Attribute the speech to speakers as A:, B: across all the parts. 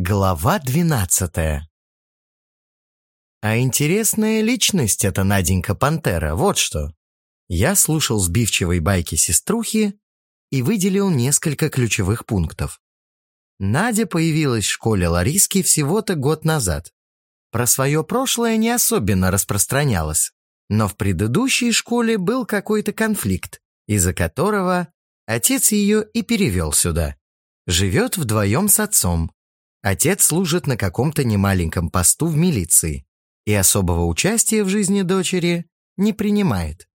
A: Глава двенадцатая А интересная личность эта Наденька Пантера, вот что. Я слушал сбивчивые байки сеструхи и выделил несколько ключевых пунктов. Надя появилась в школе Лариски всего-то год назад. Про свое прошлое не особенно распространялась, но в предыдущей школе был какой-то конфликт, из-за которого отец ее и перевел сюда. Живет вдвоем с отцом, Отец служит на каком-то немаленьком посту в милиции и особого участия в жизни дочери не принимает.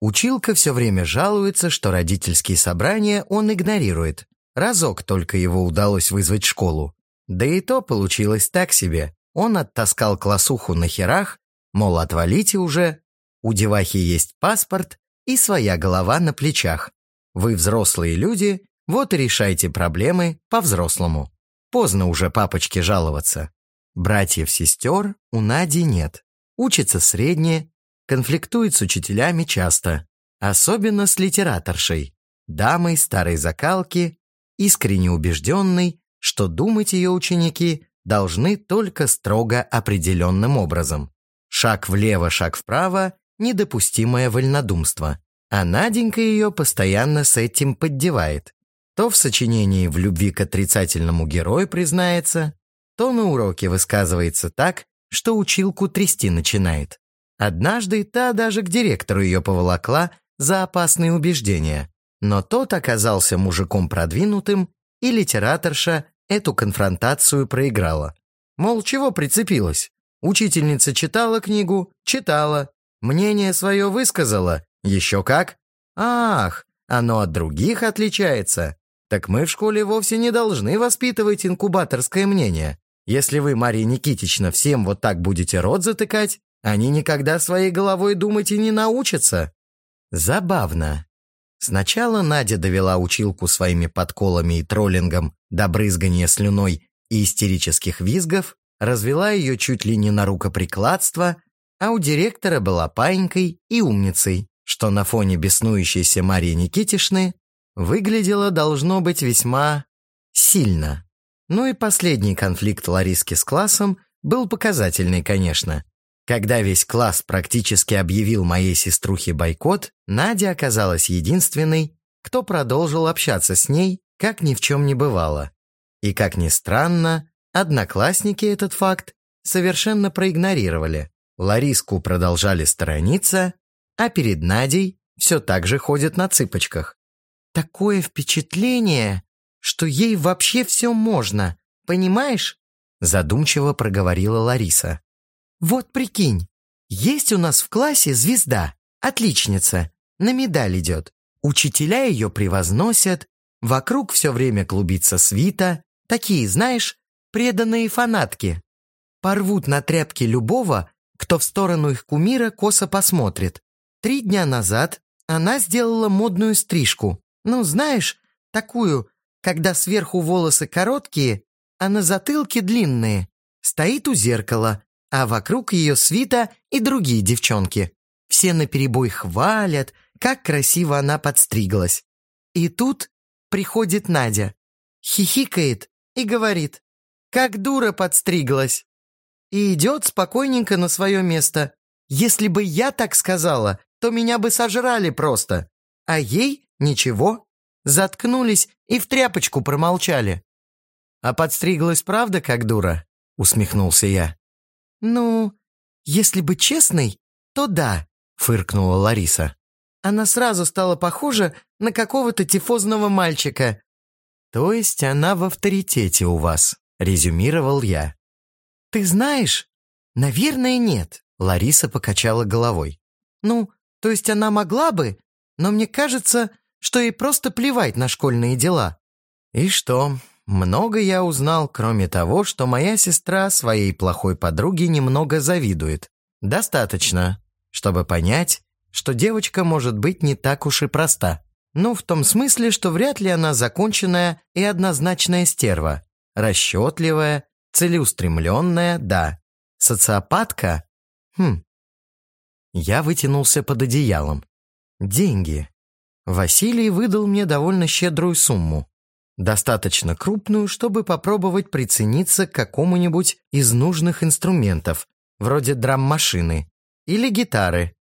A: Училка все время жалуется, что родительские собрания он игнорирует. Разок только его удалось вызвать в школу. Да и то получилось так себе. Он оттаскал классуху на херах, мол, отвалите уже, у девахи есть паспорт и своя голова на плечах. Вы взрослые люди, вот и решайте проблемы по-взрослому. Поздно уже папочке жаловаться. Братьев-сестер у Нади нет. Учится средне, конфликтует с учителями часто. Особенно с литераторшей, дамой старой закалки, искренне убежденной, что думать ее ученики должны только строго определенным образом. Шаг влево, шаг вправо – недопустимое вольнодумство. А Наденька ее постоянно с этим поддевает. То в сочинении «В любви к отрицательному герою» признается, то на уроке высказывается так, что училку трясти начинает. Однажды та даже к директору ее поволокла за опасные убеждения, но тот оказался мужиком продвинутым, и литераторша эту конфронтацию проиграла. Мол, чего прицепилась? Учительница читала книгу? Читала. Мнение свое высказала? Еще как? Ах, оно от других отличается. Так мы в школе вовсе не должны воспитывать инкубаторское мнение. Если вы, Мария Никитична, всем вот так будете рот затыкать, они никогда своей головой думать и не научатся. Забавно. Сначала Надя довела училку своими подколами и троллингом до брызгания слюной и истерических визгов, развела ее чуть ли не на рукоприкладство, а у директора была паинькой и умницей, что на фоне беснующейся Марии Никитишны выглядело должно быть весьма сильно. Ну и последний конфликт Лариски с классом был показательный, конечно. Когда весь класс практически объявил моей сеструхе бойкот, Надя оказалась единственной, кто продолжил общаться с ней, как ни в чем не бывало. И, как ни странно, одноклассники этот факт совершенно проигнорировали. Лариску продолжали сторониться, а перед Надей все так же ходят на цыпочках. Такое впечатление, что ей вообще все можно, понимаешь? Задумчиво проговорила Лариса. Вот прикинь, есть у нас в классе звезда, отличница, на медаль идет. Учителя ее превозносят, вокруг все время клубится свита, такие, знаешь, преданные фанатки. Порвут на тряпки любого, кто в сторону их кумира косо посмотрит. Три дня назад она сделала модную стрижку. Ну, знаешь, такую, когда сверху волосы короткие, а на затылке длинные. Стоит у зеркала, а вокруг ее свита и другие девчонки. Все наперебой хвалят, как красиво она подстриглась. И тут приходит Надя, хихикает и говорит, как дура подстриглась. И идет спокойненько на свое место. Если бы я так сказала, то меня бы сожрали просто. А ей Ничего. Заткнулись и в тряпочку промолчали. А подстриглась правда, как дура? Усмехнулся я. Ну, если быть честной, то да, фыркнула Лариса. Она сразу стала похожа на какого-то тифозного мальчика. То есть она в авторитете у вас, резюмировал я. Ты знаешь? Наверное, нет. Лариса покачала головой. Ну, то есть она могла бы, но мне кажется, что ей просто плевать на школьные дела. И что? Много я узнал, кроме того, что моя сестра своей плохой подруге немного завидует. Достаточно, чтобы понять, что девочка может быть не так уж и проста. Ну, в том смысле, что вряд ли она законченная и однозначная стерва. Расчетливая, целеустремленная, да. Социопатка? Хм. Я вытянулся под одеялом. Деньги. Василий выдал мне довольно щедрую сумму. Достаточно крупную, чтобы попробовать прицениться к какому-нибудь из нужных инструментов, вроде драм-машины или гитары.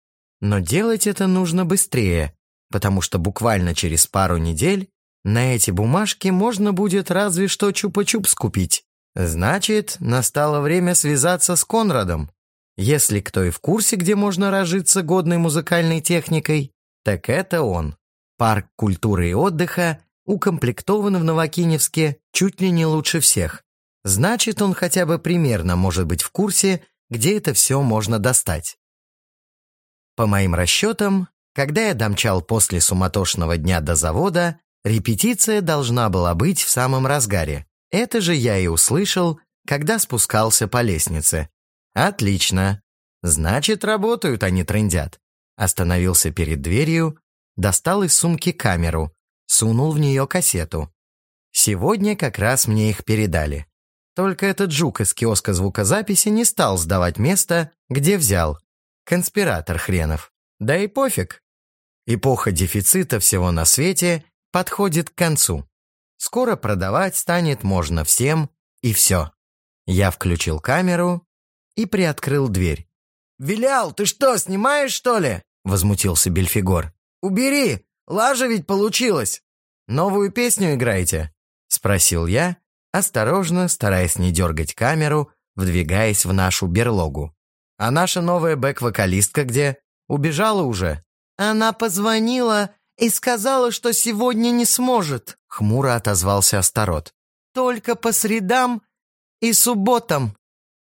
A: Но делать это нужно быстрее, потому что буквально через пару недель на эти бумажки можно будет разве что чупа-чупс купить. Значит, настало время связаться с Конрадом. Если кто и в курсе, где можно разжиться годной музыкальной техникой, так это он. Парк культуры и отдыха укомплектован в Новокиневске чуть ли не лучше всех. Значит, он хотя бы примерно может быть в курсе, где это все можно достать. По моим расчетам, когда я домчал после суматошного дня до завода, репетиция должна была быть в самом разгаре. Это же я и услышал, когда спускался по лестнице. Отлично. Значит, работают, не трындят. Остановился перед дверью, достал из сумки камеру, сунул в нее кассету. Сегодня как раз мне их передали. Только этот жук из киоска звукозаписи не стал сдавать место, где взял. Конспиратор хренов. Да и пофиг. Эпоха дефицита всего на свете подходит к концу. Скоро продавать станет можно всем и все. Я включил камеру и приоткрыл дверь.
B: «Вилял, ты что, снимаешь, что ли?» — возмутился Бельфигор. «Убери! Лажа ведь получилась!»
A: «Новую песню играете?» — спросил я, осторожно, стараясь не дергать камеру, вдвигаясь в нашу берлогу. «А наша новая бэк-вокалистка где? Убежала уже?»
C: «Она позвонила и сказала, что сегодня не сможет», —
A: хмуро отозвался Астарот.
C: «Только по средам и субботам».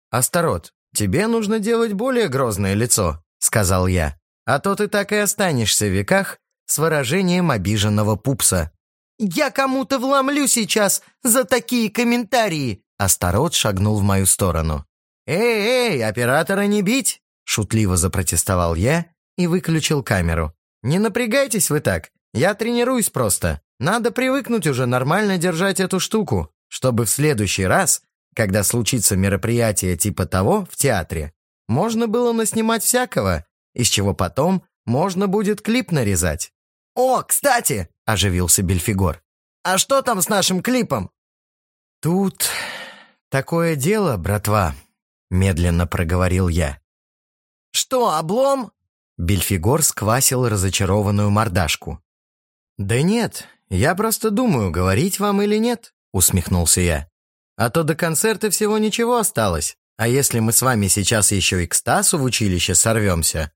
A: «Астарот, тебе нужно делать более грозное лицо», — сказал я. «А то ты так и останешься в веках с выражением обиженного пупса».
C: «Я кому-то вломлю сейчас за такие комментарии!»
A: Астарот шагнул в мою сторону. «Эй, эй, оператора не бить!» Шутливо запротестовал я и выключил камеру. «Не напрягайтесь вы так. Я тренируюсь просто. Надо привыкнуть уже нормально держать эту штуку, чтобы в следующий раз, когда случится мероприятие типа того в театре, можно было наснимать всякого, из чего потом можно будет клип нарезать».
B: «О, кстати!» – оживился Бельфигор. «А что там с нашим клипом?»
A: «Тут такое дело, братва», – медленно проговорил я.
B: «Что, облом?»
A: Бельфигор сквасил разочарованную мордашку. «Да нет, я просто думаю, говорить вам или нет», — усмехнулся я. «А то до концерта всего ничего осталось. А если мы с вами сейчас еще и к Стасу в училище сорвемся?»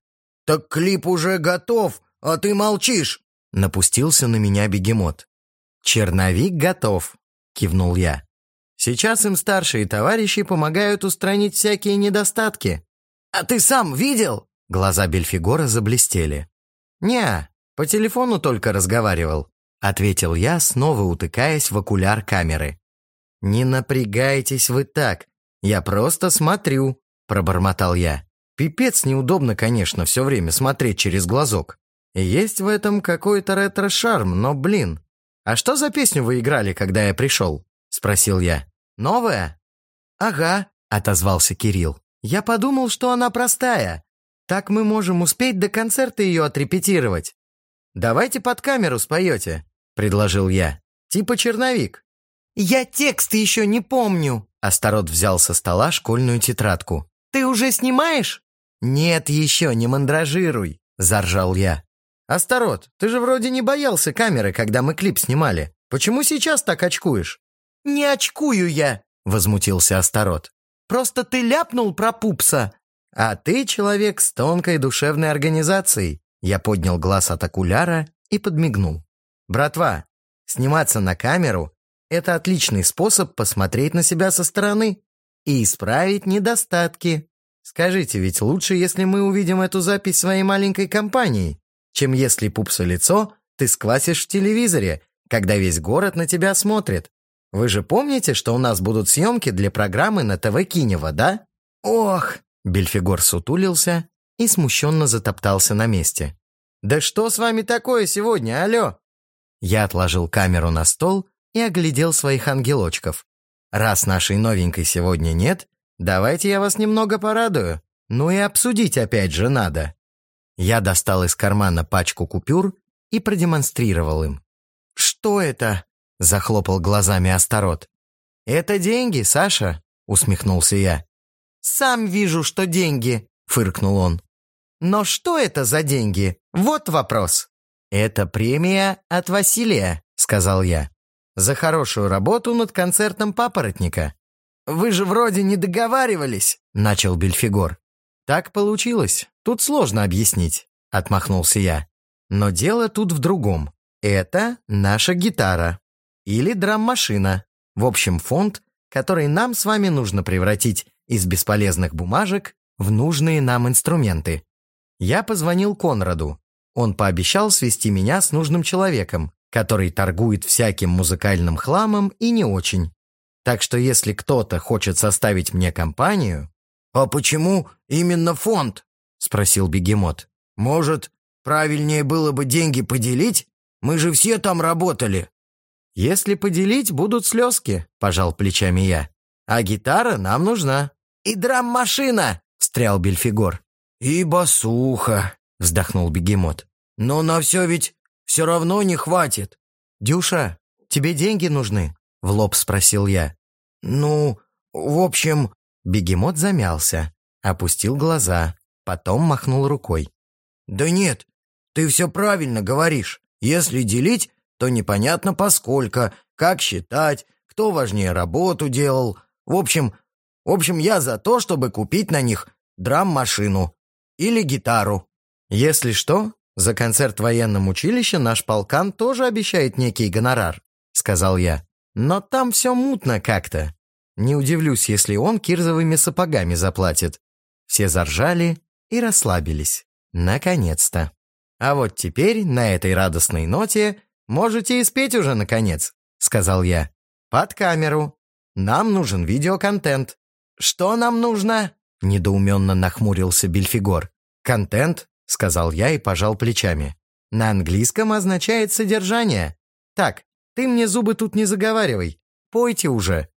B: «Так клип уже готов, а ты молчишь!»
A: Напустился на меня бегемот. «Черновик готов», — кивнул я. «Сейчас им старшие товарищи помогают устранить всякие недостатки».
B: «А ты сам видел?»
A: Глаза Бельфигора заблестели. «Не, по телефону только разговаривал», — ответил я, снова утыкаясь в окуляр камеры. «Не напрягайтесь вы так, я просто смотрю», — пробормотал я. «Пипец неудобно, конечно, все время смотреть через глазок. Есть в этом какой-то ретро-шарм, но, блин. А что за песню вы играли, когда я пришел?» — спросил я. «Новая?»
C: «Ага», — отозвался Кирилл. «Я подумал, что она простая, так мы можем успеть до концерта ее отрепетировать.
A: Давайте под камеру споете, предложил я. Типа черновик.
C: Я текст еще не помню.
A: Астарот взял со стола школьную тетрадку.
C: Ты уже снимаешь?
A: Нет еще, не мандражируй, заржал я. Астарот, ты же вроде не боялся камеры, когда мы клип снимали. Почему сейчас так очкуешь?
C: Не очкую я, возмутился Астарот. Просто ты ляпнул про пупса,
A: «А ты человек с тонкой душевной организацией». Я поднял глаз от окуляра и подмигнул. «Братва, сниматься на камеру – это отличный способ посмотреть на себя со стороны и исправить недостатки. Скажите, ведь лучше, если мы увидим эту запись своей маленькой компании, чем если пупса лицо ты сквасишь в телевизоре, когда весь город на тебя смотрит. Вы же помните, что у нас будут съемки для программы на ТВ Кинева, да?
C: Ох,
A: Бельфигор сутулился и смущенно затоптался на месте. «Да что с вами такое сегодня, алло?» Я отложил камеру на стол и оглядел своих ангелочков. «Раз нашей новенькой сегодня нет, давайте я вас немного порадую. Ну и обсудить опять же надо». Я достал из кармана пачку купюр и продемонстрировал им.
C: «Что это?» — захлопал глазами Астарот. «Это деньги, Саша», — усмехнулся я. «Сам вижу, что деньги», — фыркнул он. «Но что это за деньги? Вот вопрос». «Это премия от Василия», — сказал я. «За хорошую работу над концертом папоротника».
B: «Вы же вроде не договаривались», — начал Бельфигор.
C: «Так получилось. Тут сложно объяснить», — отмахнулся я. «Но дело тут в другом. Это наша гитара. Или драм-машина. В общем, фонд, который нам с вами нужно превратить из бесполезных бумажек в нужные нам инструменты. Я позвонил Конраду. Он пообещал свести меня с нужным человеком, который торгует всяким музыкальным хламом и не очень. Так что если кто-то хочет составить мне компанию...
B: «А почему именно фонд?» — спросил бегемот. «Может, правильнее было бы деньги поделить? Мы же все там работали».
C: «Если поделить, будут слезки», — пожал плечами я. «А гитара нам нужна».
B: «И драм-машина!» — встрял Бельфигор.
A: «И басуха!» — вздохнул бегемот.
B: «Но на все ведь все равно не хватит».
C: «Дюша, тебе деньги нужны?» — в лоб спросил я.
B: «Ну, в общем...»
C: Бегемот замялся, опустил глаза, потом махнул рукой.
B: «Да нет, ты все правильно говоришь. Если делить, то непонятно поскольку, как считать, кто важнее работу делал. В общем, в общем, я за то, чтобы купить на них драм-машину или гитару».
C: «Если что, за концерт в военном училище наш полкан тоже обещает некий гонорар», — сказал я. «Но там все мутно как-то. Не удивлюсь, если он кирзовыми сапогами заплатит. Все заржали и расслабились. Наконец-то. А вот теперь, на этой радостной ноте, можете и спеть уже, наконец, сказал я. Под камеру. Нам нужен видеоконтент.
B: Что нам нужно?
C: Недоуменно нахмурился Бельфигор. Контент, сказал я и пожал плечами. На английском означает содержание. Так, ты мне зубы тут не заговаривай. Пойте уже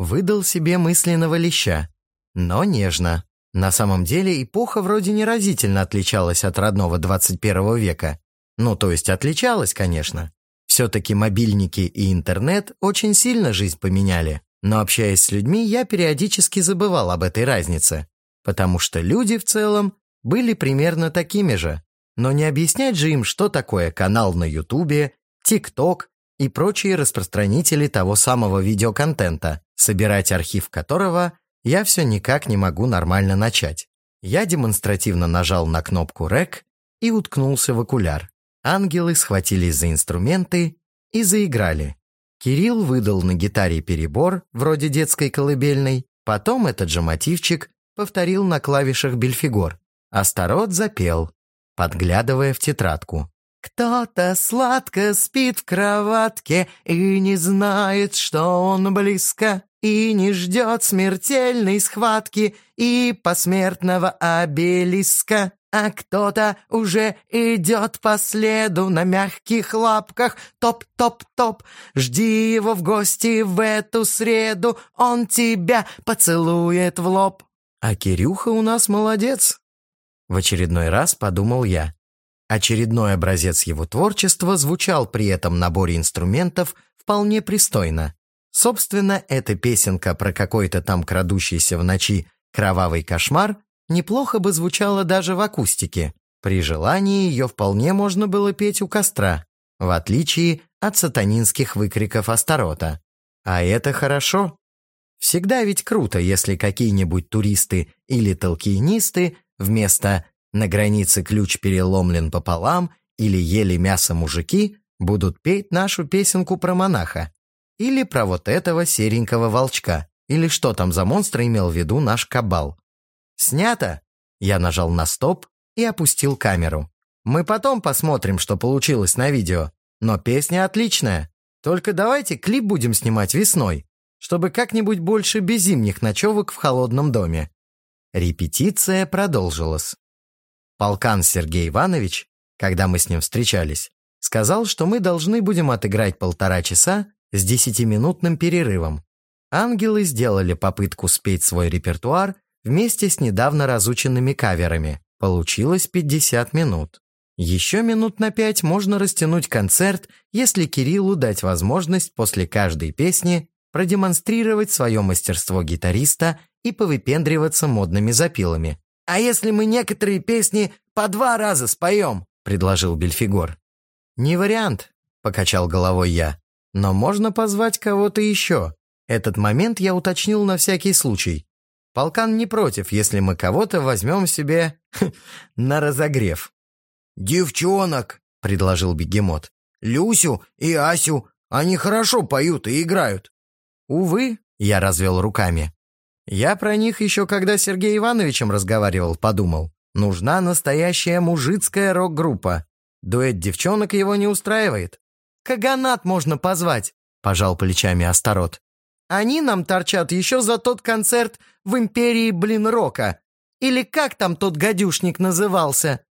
C: выдал себе мысленного леща. Но нежно. На самом деле эпоха вроде неразительно отличалась от родного 21 века. Ну, то есть отличалась, конечно. Все-таки мобильники и интернет очень сильно жизнь поменяли. Но общаясь с людьми, я периодически забывал об этой разнице. Потому что люди в целом были примерно такими же. Но не объяснять же им, что такое канал на Ютубе, ТикТок и прочие распространители того самого видеоконтента, собирать архив которого я все никак не могу нормально начать. Я демонстративно нажал на кнопку «Рек» и уткнулся в окуляр. Ангелы схватились за инструменты и заиграли. Кирилл выдал на гитаре перебор, вроде детской колыбельной, потом этот же мотивчик повторил на клавишах бельфигор. Астарот запел, подглядывая в тетрадку. Кто-то сладко спит в кроватке и не знает, что он близко, и не ждет смертельной схватки и посмертного обелиска. А кто-то уже идет по следу на мягких лапках. Топ-топ-топ, жди его в гости в эту среду, он тебя поцелует в лоб. А Кирюха у нас молодец. В очередной раз подумал я. Очередной образец его творчества звучал при этом наборе инструментов вполне пристойно. Собственно, эта песенка про какой-то там крадущийся в ночи кровавый кошмар неплохо бы звучала даже в акустике. При желании ее вполне можно было петь у костра, в отличие от сатанинских выкриков Астарота. А это хорошо. Всегда ведь круто, если какие-нибудь туристы или толкинисты вместо на границе ключ переломлен пополам или ели мясо мужики будут петь нашу песенку про монаха. Или про вот этого серенького волчка. Или что там за монстр имел в виду наш кабал. Снято. Я нажал на стоп и опустил камеру. Мы потом посмотрим, что получилось на видео. Но песня отличная. Только давайте клип будем снимать весной, чтобы как-нибудь больше без зимних ночевок в холодном доме. Репетиция продолжилась. Полкан Сергей Иванович, когда мы с ним встречались, сказал, что мы должны будем отыграть полтора часа с десятиминутным перерывом. Ангелы сделали попытку спеть свой репертуар вместе с недавно разученными каверами. Получилось 50 минут.
A: Еще минут на пять можно растянуть концерт, если Кириллу дать возможность после каждой песни продемонстрировать свое мастерство гитариста и повыпендриваться модными запилами.
B: «А если мы некоторые песни по два раза споем?»
A: — предложил Бельфигор. «Не вариант», — покачал головой я. «Но можно позвать кого-то еще. Этот момент я уточнил на всякий случай. Полкан не против, если мы кого-то возьмем себе на разогрев».
B: «Девчонок», — предложил бегемот. «Люсю и Асю. Они хорошо поют и играют».
A: «Увы», — я развел руками. «Я про них еще когда с Сергеем Ивановичем разговаривал, подумал. Нужна настоящая мужицкая рок-группа. Дуэт девчонок его не устраивает. Каганат можно позвать», — пожал плечами Астарот. «Они нам торчат еще за тот концерт в «Империи, блин, рока». Или как там тот гадюшник назывался?»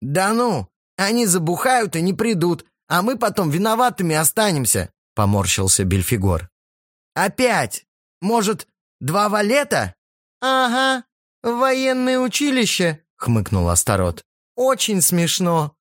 B: «Да ну, они забухают и не придут, а мы потом виноватыми останемся», —
A: поморщился Бельфигор.
B: «Опять? Может, два валета?»
C: «Ага, военное училище», — хмыкнул Астарот. «Очень смешно».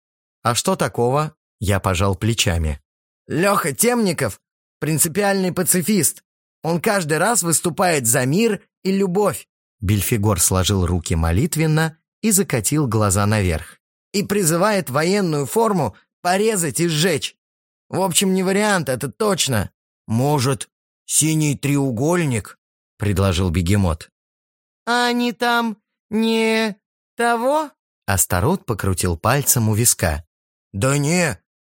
A: «А что такого?» — я пожал плечами.
B: «Леха Темников — принципиальный пацифист. Он каждый раз выступает за мир и любовь».
A: Бельфигор сложил руки молитвенно и закатил глаза наверх.
B: «И призывает военную форму порезать и сжечь. В общем, не вариант, это точно. Может, «Синий треугольник», — предложил бегемот.
C: «А они там не того?»
A: Астарот покрутил пальцем у виска.
B: «Да не,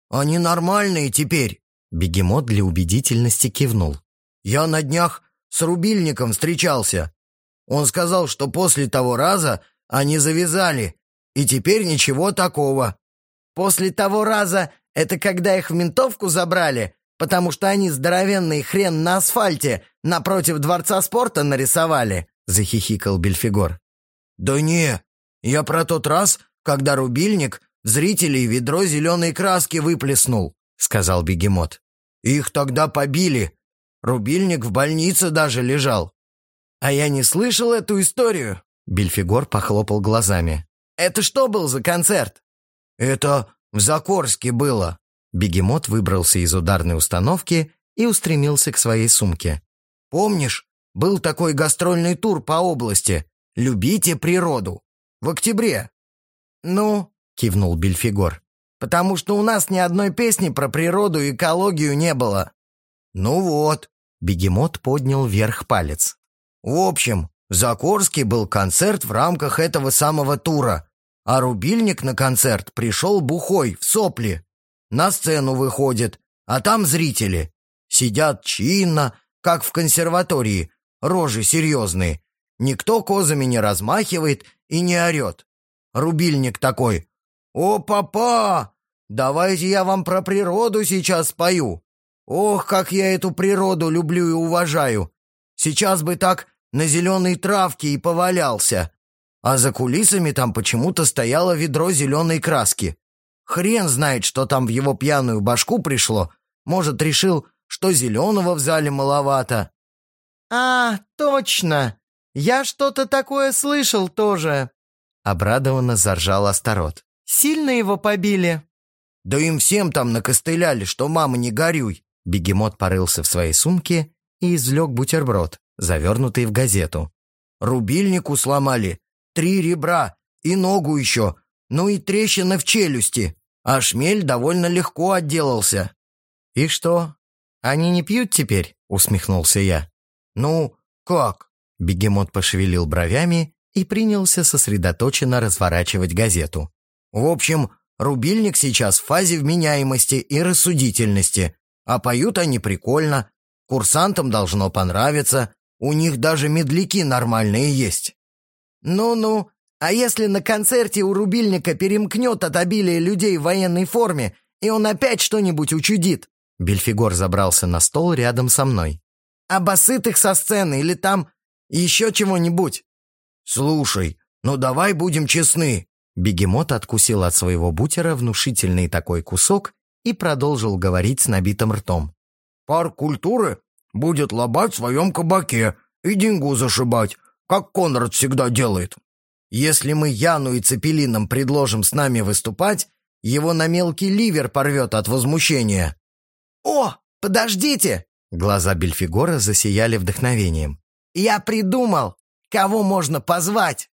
B: они нормальные теперь», —
A: бегемот для убедительности кивнул.
B: «Я на днях с рубильником встречался. Он сказал, что после того раза они завязали, и теперь ничего такого». «После того раза это когда их в ментовку забрали, потому что они здоровенный хрен на асфальте напротив Дворца спорта нарисовали», — захихикал Бельфигор. «Да не, я про тот раз, когда рубильник зрителей ведро зеленой краски выплеснул», — сказал бегемот. «Их тогда побили. Рубильник в больнице даже лежал». «А я не слышал эту историю», — Бельфигор похлопал глазами. «Это что был за концерт?» «Это в Закорске было», Бегемот выбрался из ударной установки и устремился к своей сумке. «Помнишь, был такой гастрольный тур по области «Любите природу» в октябре?» «Ну», — кивнул Бельфигор, «потому что у нас ни одной песни про природу и экологию не было». «Ну вот», — Бегемот поднял вверх палец. «В общем, в Закорске был концерт в рамках этого самого тура, а рубильник на концерт пришел бухой, в сопли. На сцену выходит, а там зрители. Сидят чинно, как в консерватории, рожи серьезные. Никто козами не размахивает и не орет. Рубильник такой. «О, папа, давайте я вам про природу сейчас спою. Ох, как я эту природу люблю и уважаю. Сейчас бы так на зеленой травке и повалялся. А за кулисами там почему-то стояло ведро зеленой краски. Хрен знает, что там в его пьяную башку пришло. Может, решил, что зеленого в зале маловато.
C: «А, точно! Я что-то такое слышал тоже!»
A: Обрадованно заржал Астарот.
C: «Сильно его побили?»
B: «Да им всем там накостыляли, что мама не горюй!»
A: Бегемот порылся в своей сумке и извлек бутерброд, завернутый в газету.
B: «Рубильнику сломали, три ребра и ногу еще, ну и трещина в челюсти, а шмель довольно легко отделался».
A: «И что, они не пьют теперь?» — усмехнулся я.
B: «Ну, как?»
A: — бегемот пошевелил бровями и принялся сосредоточенно разворачивать газету.
B: «В общем, рубильник сейчас в фазе вменяемости и рассудительности, а поют они прикольно, курсантам должно понравиться, у них даже медляки нормальные есть». «Ну-ну, а если на концерте у рубильника перемкнет от обилия людей в военной форме, и он опять что-нибудь учудит?»
A: Бельфигор забрался на стол рядом со мной.
B: «А басытых со сцены или там еще чего-нибудь?» «Слушай, ну давай будем честны».
A: Бегемот откусил от своего бутера внушительный такой кусок и продолжил говорить с набитым ртом.
B: «Парк культуры будет лобать в своем кабаке и деньгу зашибать, как Конрад всегда делает. Если мы Яну и Цепелинам предложим с нами выступать, Его на мелкий ливер порвет от возмущения. «О, подождите!»
C: Глаза Бельфигора засияли вдохновением.
B: «Я придумал, кого можно позвать!»